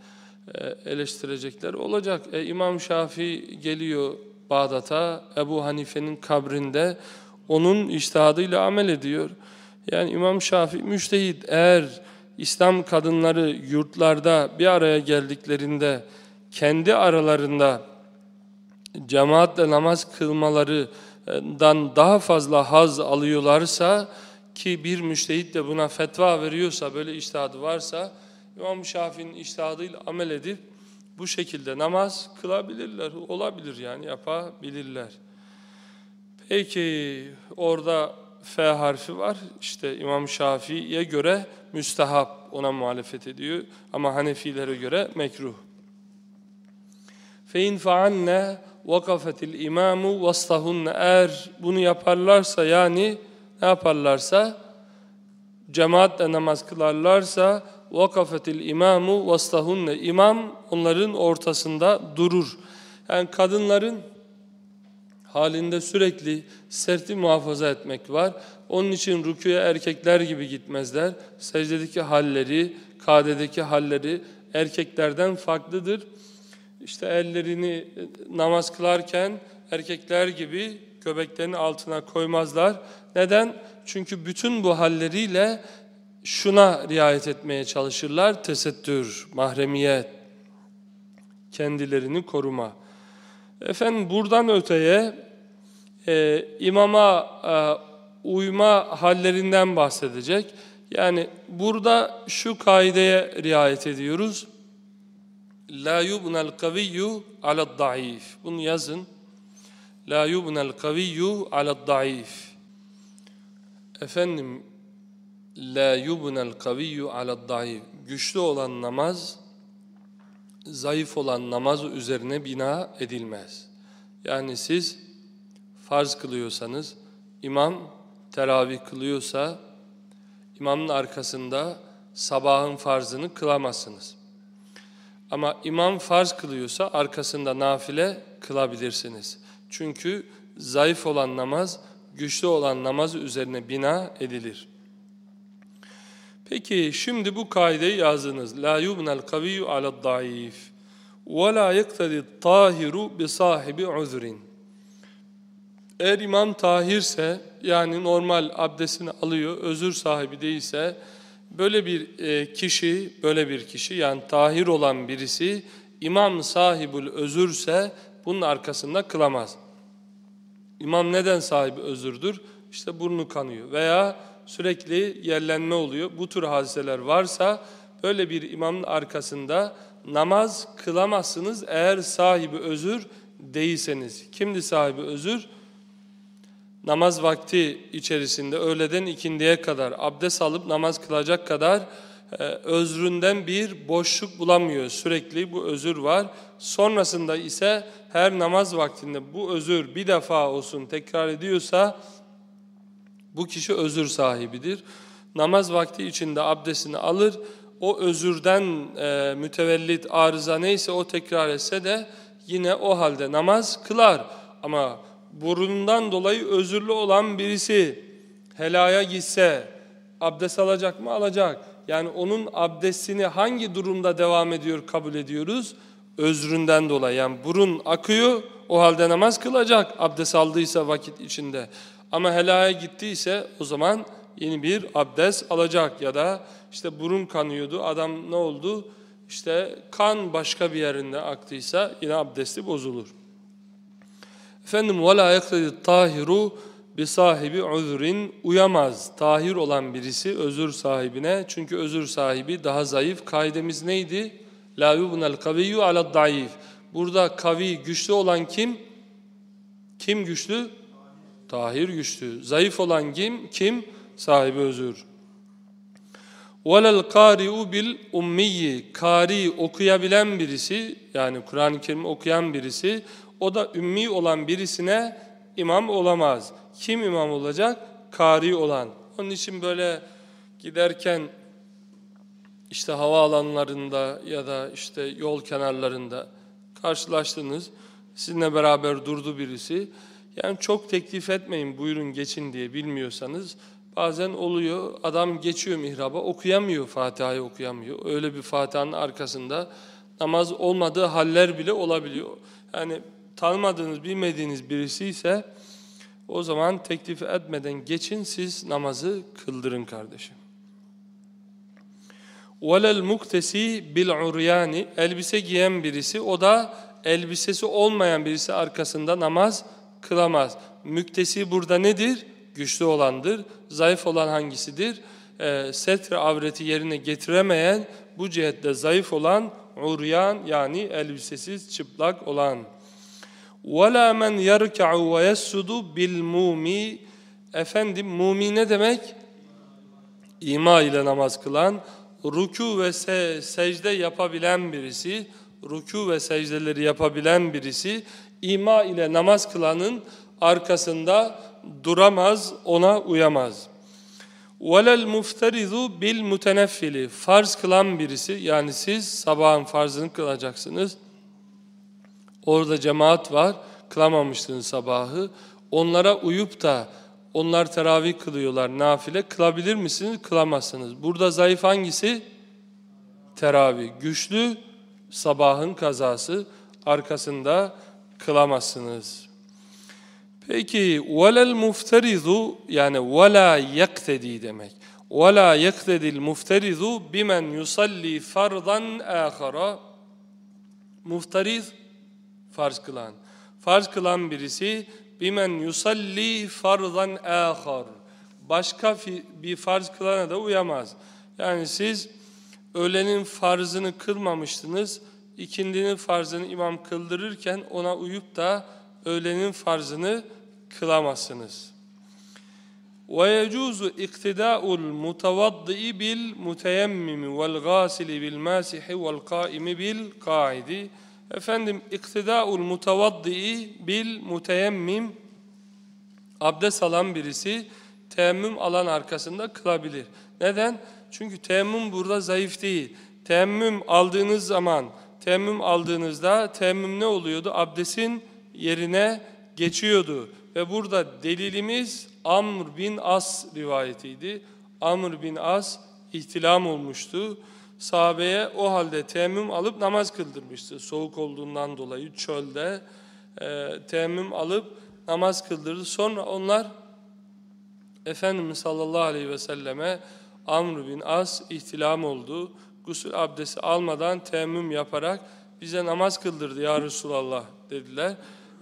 e, eleştirecekler olacak. E, İmam Şafii geliyor Bağdat'a, Ebu Hanife'nin kabrinde onun iştihadıyla amel ediyor. Yani İmam Şafii müştehit eğer İslam kadınları yurtlarda bir araya geldiklerinde kendi aralarında cemaatle namaz kılmalarından daha fazla haz alıyorlarsa ki bir müştehit de buna fetva veriyorsa böyle iştihadı varsa İmam Şafii'nin iştihadıyla amel edip bu şekilde namaz kılabilirler. Olabilir yani yapabilirler. Peki orada F harfi var. İşte İmam Şafii'ye göre müstehap ona muhalefet ediyor. Ama Hanefilere göre mekruh. فَاِنْ فَعَنَّ وَقَفَتِ الْاِمَامُ وَاسْتَهُنَّ Eğer bunu yaparlarsa yani ne yaparlarsa cemaatle namaz kılarlarsa وَقَفَتِ الْاِمَامُ وَاسْتَهُنَّ İmam onların ortasında durur. Yani kadınların halinde sürekli serti muhafaza etmek var. Onun için rüküye erkekler gibi gitmezler. Secdedeki halleri, kadedeki halleri erkeklerden farklıdır. İşte ellerini namaz kılarken erkekler gibi göbeklerini altına koymazlar. Neden? Çünkü bütün bu halleriyle şuna riayet etmeye çalışırlar. Tesettür, mahremiyet, kendilerini koruma. Efendim buradan öteye e, imama e, uyma hallerinden bahsedecek. Yani burada şu kaideye riayet ediyoruz. La yubnal kaviyyu ala daif. Bunu yazın. La yubnal kaviyyu ala daif. Efendim La yubnal kaviyyu ala daif. Güçlü olan namaz zayıf olan namaz üzerine bina edilmez. Yani siz farz kılıyorsanız, imam teravih kılıyorsa, imamın arkasında sabahın farzını kılamazsınız. Ama imam farz kılıyorsa arkasında nafile kılabilirsiniz. Çünkü zayıf olan namaz, güçlü olan namaz üzerine bina edilir. Peki şimdi bu kaideyi yazdınız. La yubnal kaviyyu ala daif ve la yektedi tahiru bi sahibi uzrin. Eğer imam tahirse yani normal abdestini alıyor, özür sahibi değilse böyle bir e, kişi, böyle bir kişi yani tahir olan birisi imam sahibül özürse bunun arkasında kılamaz. İmam neden sahibi özürdür? İşte burnu kanıyor veya sürekli yerlenme oluyor. Bu tür hadiseler varsa böyle bir imamın arkasında namaz kılamazsınız eğer sahibi özür değilseniz. Kimdi sahibi özür? Namaz vakti içerisinde öğleden ikindiye kadar abdest alıp namaz kılacak kadar e, özründen bir boşluk bulamıyor. Sürekli bu özür var. Sonrasında ise her namaz vaktinde bu özür bir defa olsun tekrar ediyorsa bu kişi özür sahibidir. Namaz vakti içinde abdestini alır. O özürden e, mütevellit arıza neyse o tekrar etse de yine o halde namaz kılar. Ama burundan dolayı özürlü olan birisi helaya gitse abdest alacak mı? Alacak. Yani onun abdestini hangi durumda devam ediyor kabul ediyoruz? Özründen dolayı. Yani burun akıyor o halde namaz kılacak abdest aldıysa vakit içinde. Ama helaya gittiyse o zaman yeni bir abdest alacak ya da işte burun kanıyordu adam ne oldu? İşte kan başka bir yerinde aktıysa yine abdesti bozulur. Efendim وَلَا يَقْتَدِ الطَّاهِرُ bir sahibi uzrin uyamaz. Tahir olan birisi özür sahibine. Çünkü özür sahibi daha zayıf. Kaidemiz neydi? La yubnal kaviyyu ala daif. Burada kavi güçlü olan kim? Kim güçlü? Tahir güçlü. Zayıf olan kim? Kim? Sahibi özür. وَلَا الْقَارِعُ bil ummiyi Kari okuyabilen birisi, yani Kur'an-ı Kerim okuyan birisi, o da ümmi olan birisine imam olamaz. Kim imam olacak? Kari olan. Onun için böyle giderken işte havaalanlarında ya da işte yol kenarlarında karşılaştınız. Sizinle beraber durdu birisi. Yani çok teklif etmeyin buyurun geçin diye bilmiyorsanız bazen oluyor adam geçiyor mihraba okuyamıyor Fatiha'yı okuyamıyor. Öyle bir Fatiha'nın arkasında namaz olmadığı haller bile olabiliyor. Yani tanımadığınız bilmediğiniz birisi ise o zaman teklif etmeden geçin siz namazı kıldırın kardeşim. وَلَا muktesi bil uryani Elbise giyen birisi o da elbisesi olmayan birisi arkasında namaz kılamaz. Müktesi burada nedir? Güçlü olandır. Zayıf olan hangisidir? E, setre avreti yerine getiremeyen, bu cihette zayıf olan, uryan yani elbisesiz, çıplak olan. وَلَا مَنْ يَرْكَعُ وَيَسُّدُ بِالْمُومِ Efendim mumi ne demek? İma ile namaz kılan, ruku ve se secde yapabilen birisi, ruku ve secdeleri yapabilen birisi, ima ile namaz kılanın arkasında duramaz, ona uyamaz. وَلَا الْمُفْتَرِذُ بِالْمُتَنَفِّلِ Farz kılan birisi, yani siz sabahın farzını kılacaksınız. Orada cemaat var, kılamamışsınız sabahı. Onlara uyup da onlar teravih kılıyorlar, nafile. Kılabilir misiniz? Kılamazsınız. Burada zayıf hangisi? Teravih. Güçlü sabahın kazası. Arkasında kılamazsınız. Peki velel muftarizu yani vela yaktedi demek. Vela yaktedil muftarizu bimen yusalli fardan ahara. Muftariz farz kılan. Farz kılan birisi bimen yusalli farzan ahar. Başka bir farz kılana da uyamaz. Yani siz öğlenin farzını kılmamıştınız ikindinin farzını imam kıldırırken ona uyup da öğlenin farzını kılamazsınız. ويجوز اقتداء المتوضئ بالمتيمم والغاسل بالماسح والقائم بالقاعد Efendim iktidaul mutavaddi bil muteyemmim abdest alan birisi teyemmüm alan arkasında kılabilir. Neden? Çünkü teyemmüm burada zayıf değil. Teyemmüm aldığınız zaman, teyemmüm aldığınızda teyemmüm ne oluyordu? Abdestin yerine geçiyordu. Ve burada delilimiz Amr bin As rivayetiydi. Amr bin As ihtilam olmuştu sahabeye o halde teyemmüm alıp namaz kıldırmıştı. Soğuk olduğundan dolayı çölde e, teyemmüm alıp namaz kıldırdı. Sonra onlar Efendimiz sallallahu aleyhi ve selleme Amr bin As ihtilam oldu. Gusül abdesti almadan teyemmüm yaparak bize namaz kıldırdı ya Resulallah dediler.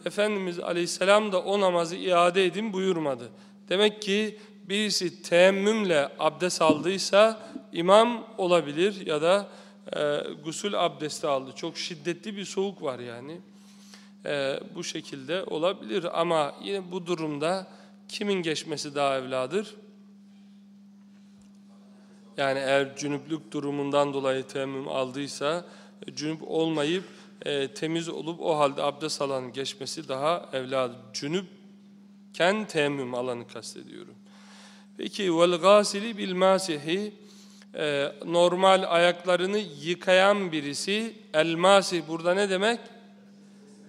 Efendimiz aleyhisselam da o namazı iade edin buyurmadı. Demek ki birisi teyemmümle abdest aldıysa imam olabilir ya da e, gusül abdesti aldı. Çok şiddetli bir soğuk var yani. E, bu şekilde olabilir ama yine bu durumda kimin geçmesi daha evladır? Yani eğer cünüplük durumundan dolayı teyemmüm aldıysa, e, cünüp olmayıp e, temiz olup o halde abdest alanın geçmesi daha evladır. Cünüpken teyemmüm alanı kastediyorum. Peki vel gasili bil masihi e, normal ayaklarını yıkayan birisi el masih burada ne demek?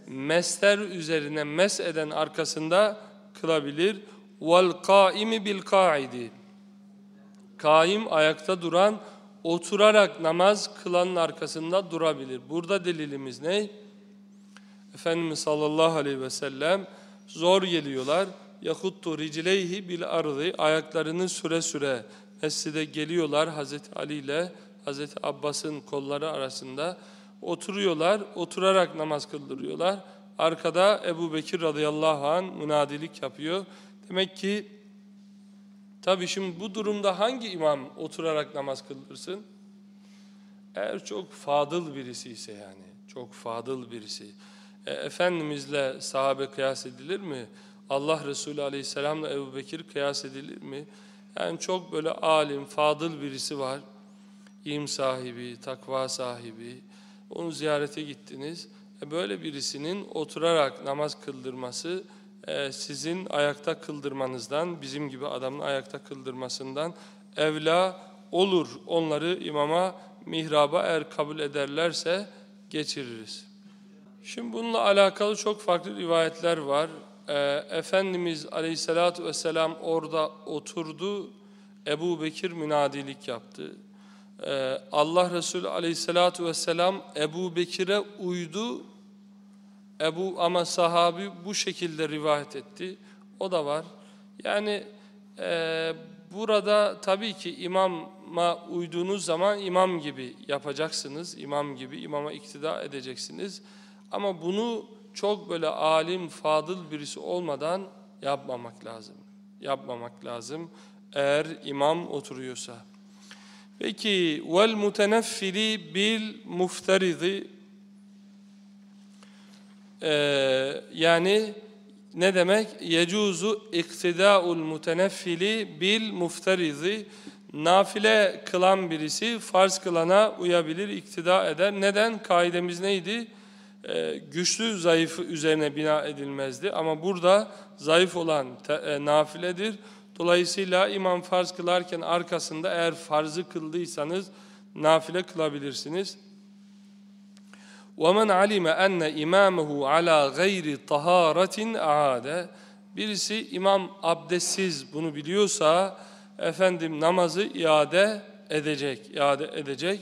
mesler üzerine mes eden arkasında kılabilir. Vel kaimi bil kaidi. Kaim ayakta duran oturarak namaz kılanın arkasında durabilir. Burada delilimiz ne? Efendimiz sallallahu aleyhi ve sellem zor geliyorlar. Yakuttu ricileyhi bil ardı ayaklarını süre süre mescide geliyorlar Hazreti Ali ile Hazreti Abbas'ın kolları arasında oturuyorlar. Oturarak namaz kıldırıyorlar. Arkada Ebu Bekir radıyallahu an münadilik yapıyor. Demek ki tabi şimdi bu durumda hangi imam oturarak namaz kıldırsın? Eğer çok fadıl birisi ise yani çok fadıl birisi. E, Efendimizle sahabe kıyas edilir mi? Allah Resulü aleyhisselamla Ebu Bekir kıyas edilir mi? Yani çok böyle alim, fadıl birisi var. İlim sahibi, takva sahibi. Onu ziyarete gittiniz. E, böyle birisinin oturarak namaz kıldırması sizin ayakta kıldırmanızdan, bizim gibi adamın ayakta kıldırmasından evla olur. Onları imama, mihraba eğer kabul ederlerse geçiririz. Şimdi bununla alakalı çok farklı rivayetler var. Ee, Efendimiz Aleyhisselatü Vesselam orada oturdu, Ebu Bekir münadilik yaptı. Ee, Allah Resulü Aleyhisselatü Vesselam Ebu Bekir'e uydu, Ebu ama sahabi bu şekilde rivayet etti. O da var. Yani e, burada tabii ki imama uyduğunuz zaman imam gibi yapacaksınız. İmam gibi imama iktida edeceksiniz. Ama bunu çok böyle alim, fadıl birisi olmadan yapmamak lazım. Yapmamak lazım eğer imam oturuyorsa. Peki vel muteneffili bil mufteridi ee, yani ne demek? Yecuzu iktida'ul muteneffili bil mufterizi nafile kılan birisi farz kılana uyabilir, iktida eder. Neden? Kaidemiz neydi? Ee, güçlü zayıfı üzerine bina edilmezdi. Ama burada zayıf olan te, e, nafiledir. Dolayısıyla imam farz kılarken arkasında eğer farzı kıldıysanız nafile kılabilirsiniz. وَمَنْ عَلِمَ أَنَّ إِمَامَهُ عَلَى غَيْرِ طَهَارَةٍ اَعَادَ Birisi imam abdestsiz bunu biliyorsa efendim namazı iade edecek, iade edecek.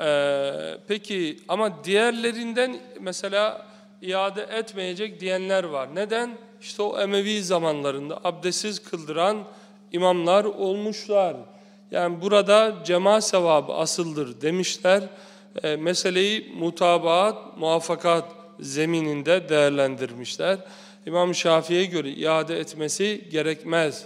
Ee, peki ama diğerlerinden mesela iade etmeyecek diyenler var. Neden? İşte o Emevi zamanlarında abdestsiz kıldıran imamlar olmuşlar. Yani burada cema sevabı asıldır demişler e, meseleyi mutabaat, muvaffakat zemininde değerlendirmişler. İmam Şafii'ye göre iade etmesi gerekmez.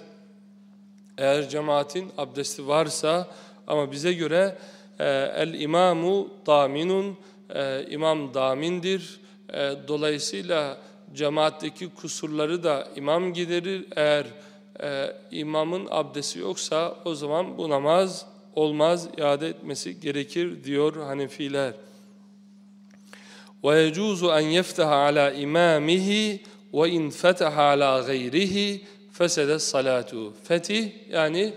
Eğer cemaatin abdesti varsa ama bize göre e, el imamu daminun, e, imam damindir. E, dolayısıyla cemaatteki kusurları da imam giderir. Eğer e, imamın abdesti yoksa o zaman bu namaz olmaz, iade etmesi gerekir diyor Hanefiler. وَيَجُوزُ أَنْ يَفْتَحَ عَلَى إِمَامِهِ وَاِنْ فَتَحَ عَلَى غَيْرِهِ فَسَدَ الصَّلَاتُ Fetih yani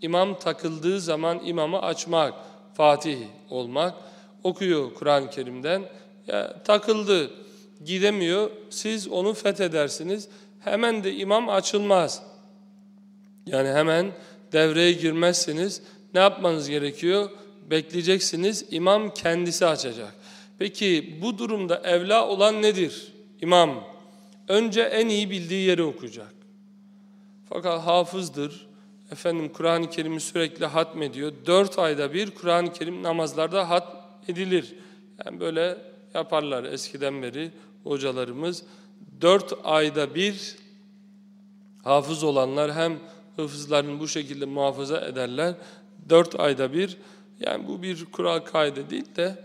imam takıldığı zaman imamı açmak, Fatih olmak. Okuyor Kur'an-ı Kerim'den. Ya, takıldı, gidemiyor. Siz onu fethedersiniz. Hemen de imam açılmaz. Yani hemen devreye girmezsiniz ne yapmanız gerekiyor? Bekleyeceksiniz, imam kendisi açacak. Peki bu durumda evla olan nedir? İmam önce en iyi bildiği yeri okuyacak. Fakat hafızdır. Efendim Kur'an-ı Kerim'i sürekli hatmediyor. Dört ayda bir Kur'an-ı Kerim namazlarda hat edilir. Yani böyle yaparlar eskiden beri hocalarımız. Dört ayda bir hafız olanlar hem hıfızlarını bu şekilde muhafaza ederler dört ayda bir yani bu bir kural kaydı değil de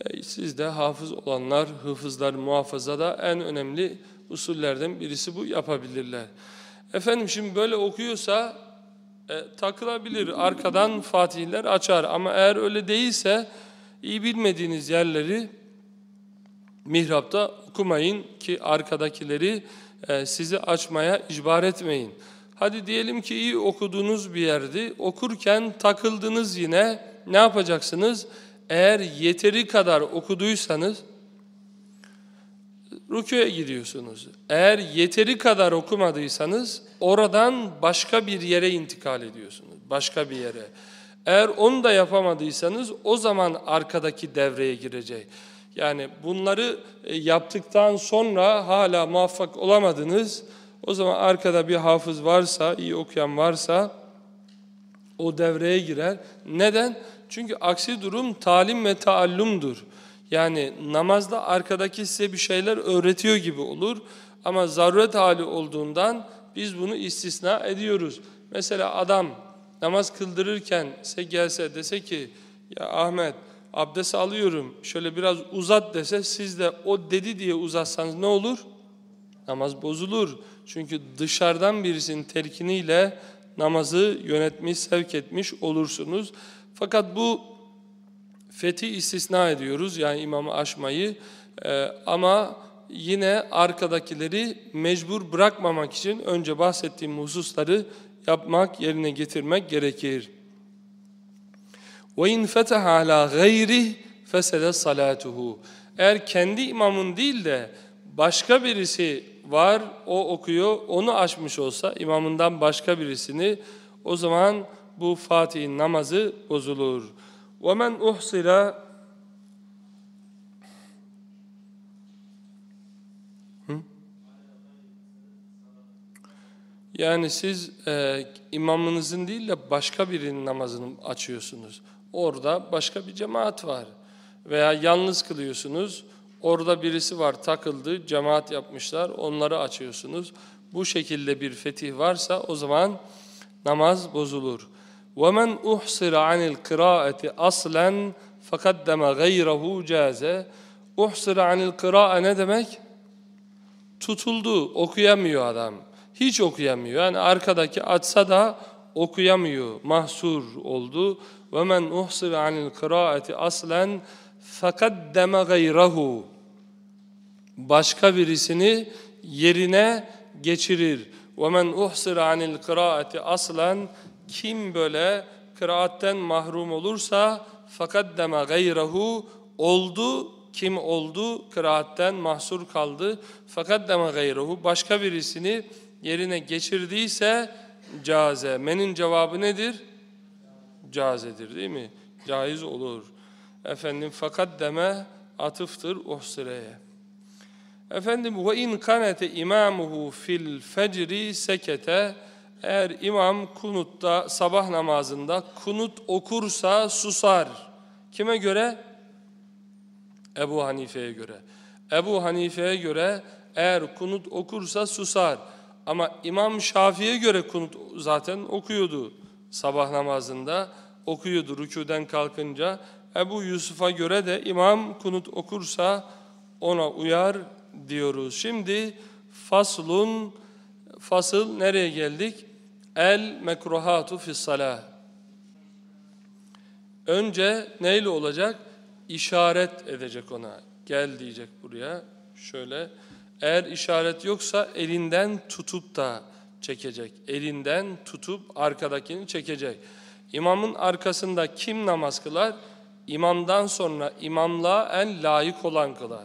e, siz de hafız olanlar hıfızlar muhafazada en önemli usullerden birisi bu yapabilirler. Efendim şimdi böyle okuyorsa e, takılabilir arkadan fatihler açar ama eğer öyle değilse iyi bilmediğiniz yerleri mihrapta okumayın ki arkadakileri e, sizi açmaya icbar etmeyin. Hadi diyelim ki iyi okuduğunuz bir yerdi. Okurken takıldınız yine. Ne yapacaksınız? Eğer yeteri kadar okuduysanız rüküye gidiyorsunuz. Eğer yeteri kadar okumadıysanız oradan başka bir yere intikal ediyorsunuz. Başka bir yere. Eğer onu da yapamadıysanız o zaman arkadaki devreye girecek. Yani bunları e, yaptıktan sonra hala muvaffak olamadınız. O zaman arkada bir hafız varsa, iyi okuyan varsa o devreye girer. Neden? Çünkü aksi durum talim ve taallumdur. Yani namazda arkadaki size bir şeyler öğretiyor gibi olur. Ama zaruret hali olduğundan biz bunu istisna ediyoruz. Mesela adam namaz kıldırırken size gelse dese ki ya Ahmet abdest alıyorum şöyle biraz uzat dese siz de o dedi diye uzatsanız ne olur? Namaz bozulur. Çünkü dışarıdan birisinin telkiniyle namazı yönetmiş, sevk etmiş olursunuz. Fakat bu fethi istisna ediyoruz yani imamı aşmayı ee, ama yine arkadakileri mecbur bırakmamak için önce bahsettiğim hususları yapmak, yerine getirmek gerekir. وَاِنْ فَتَحَ عَلَى غَيْرِهِ فَسَدَ صَلَاتُهُ Eğer kendi imamın değil de başka birisi var, o okuyor, onu açmış olsa imamından başka birisini o zaman bu Fatih'in namazı bozulur. وَمَنْ اُحْصِرَ Yani siz e, imamınızın değil de başka birinin namazını açıyorsunuz. Orada başka bir cemaat var. Veya yalnız kılıyorsunuz. Orada birisi var takıldı, cemaat yapmışlar, onları açıyorsunuz. Bu şekilde bir fetih varsa o zaman namaz bozulur. وَمَنْ اُحْصِرَ عَنِ الْقِرَاءَةِ أَصْلًا فَقَدَّمَ غَيْرَهُ جَازَ اُحْصِرَ عَنِ الْقِرَاءَ ne demek? Tutuldu, okuyamıyor adam. Hiç okuyamıyor. Yani arkadaki açsa da okuyamıyor. Mahsur oldu. وَمَنْ اُحْصِرَ عَنِ الْقِرَاءَةِ أَصْلًا فَقَدَّمَ غَيْرَهُ Başka birisini yerine geçirir. وَمَنْ اُحْصِرَ عَنِ الْقِرَاءَةِ أَصْلًا Kim böyle kıraatten mahrum olursa فَقَدَّمَ غَيْرَهُ Oldu, kim oldu? Kıraatten mahsur kaldı. Fakat deme gayruhu başka birisini yerine geçirdiyse caze. Menin cevabı nedir? Cazedir değil mi? Caiz olur. Efendim fakat deme atıftır uhsireye. Efendim ve in kanete imamuhu fil fecri sekete eğer imam kunutta sabah namazında kunut okursa susar. Kime göre? Ebu Hanife'ye göre. Ebu Hanife'ye göre eğer kunut okursa susar. Ama İmam Şafii'ye göre kunut zaten okuyordu sabah namazında. Okuyordu rükûden kalkınca. Ebu Yusuf'a göre de imam kunut okursa ona uyar diyoruz. Şimdi faslun, fasıl nereye geldik? El mekruhatu fis salah. Önce neyle olacak? İşaret edecek ona. Gel diyecek buraya. Şöyle. Eğer işaret yoksa elinden tutup da çekecek. Elinden tutup arkadakini çekecek. İmamın arkasında kim namaz kılar? İmamdan sonra imamlığa en layık olan kılar.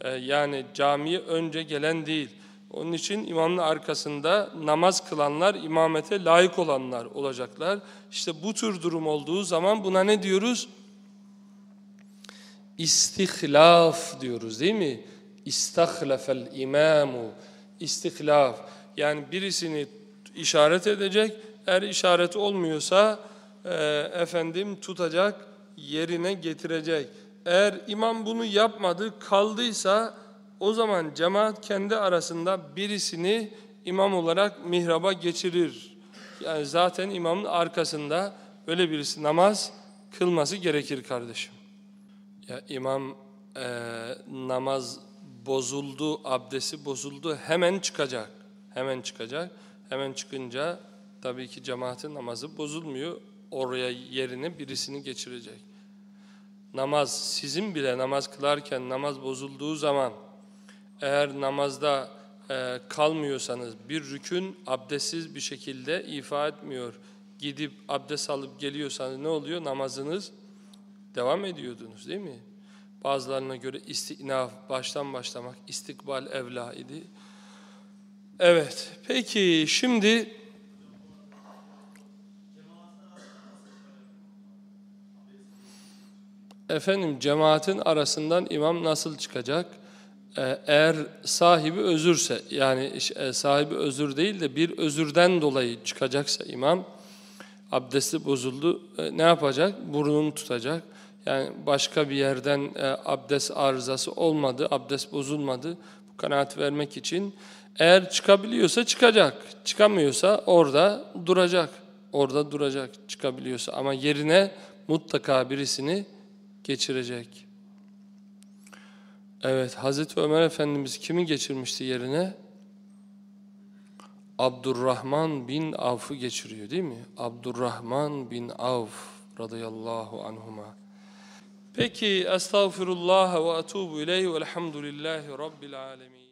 Ee, yani camiye önce gelen değil. Onun için imamın arkasında namaz kılanlar imamete layık olanlar olacaklar. İşte bu tür durum olduğu zaman buna ne diyoruz? İstihlaf diyoruz değil mi? İstahlafel imamu. İstihlaf. Yani birisini işaret edecek. Eğer işaret olmuyorsa e, efendim tutacak, yerine getirecek. Eğer imam bunu yapmadı, kaldıysa o zaman cemaat kendi arasında birisini imam olarak mihraba geçirir. Yani zaten imamın arkasında öyle birisi namaz kılması gerekir kardeşim. Ya imam e, namaz bozuldu, abdesti bozuldu hemen çıkacak. Hemen çıkacak. Hemen çıkınca tabii ki cemaatin namazı bozulmuyor. Oraya yerine birisini geçirecek. Namaz, sizin bile namaz kılarken namaz bozulduğu zaman eğer namazda e, kalmıyorsanız bir rükün abdestsiz bir şekilde ifa etmiyor. Gidip abdest alıp geliyorsanız ne oluyor? Namazınız devam ediyordunuz değil mi? Bazılarına göre istinaf, baştan başlamak, istikbal evla idi. Evet, peki şimdi efendim cemaatin arasından imam nasıl çıkacak? Ee, Eğer sahibi özürse, yani e, sahibi özür değil de bir özürden dolayı çıkacaksa imam, abdesti bozuldu, e, ne yapacak? Burnunu tutacak. Yani başka bir yerden e, abdest arızası olmadı, abdest bozulmadı. Bu kanaat vermek için eğer çıkabiliyorsa çıkacak. Çıkamıyorsa orada duracak. Orada duracak çıkabiliyorsa ama yerine mutlaka birisini geçirecek. Evet, Hazreti Ömer Efendimiz kimi geçirmişti yerine? Abdurrahman bin Avf'ı geçiriyor değil mi? Abdurrahman bin Avf radıyallahu anhuma. Peki, estağfirullah ve etubu ileyhi velhamdülillahi rabbil alemin.